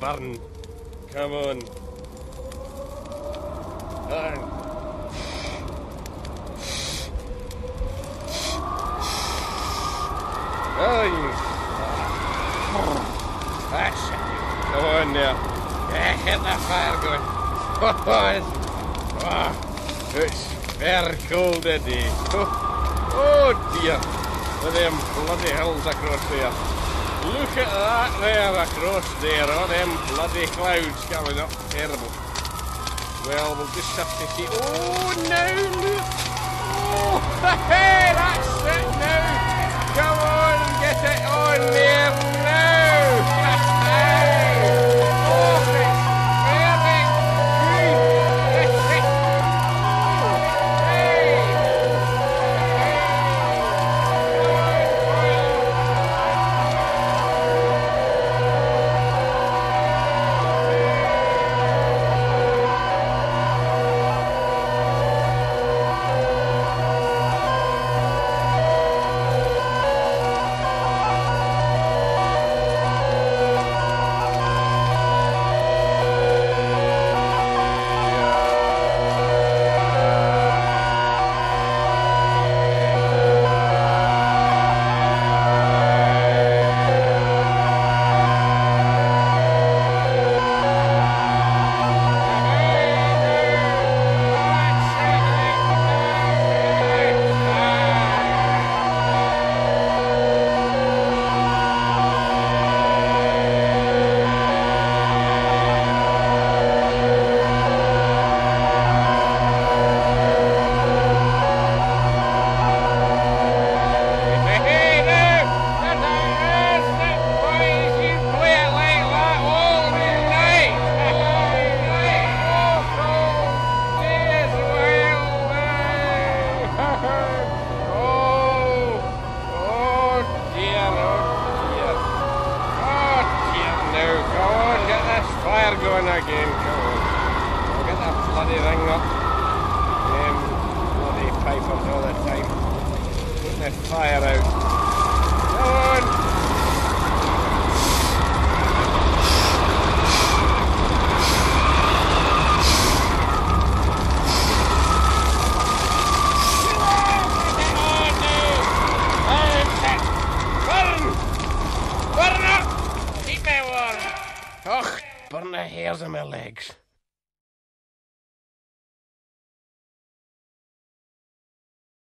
burn. Come on. Burn. Oh, That's it. Come on now. Yeah, get that fire going. Oh, it's, it's very cold today. Oh, oh dear. With them bloody hills across there. Look at that there across there. All them bloody clouds coming up. Terrible. Well, we'll just have to see. Oh, now look. Oh, hey, that's it now. Going again, come on. I'll get that bloody ring up. Them bloody pipers all the time. Putting the fire out. Come on! Burn! Burn the hairs on my legs.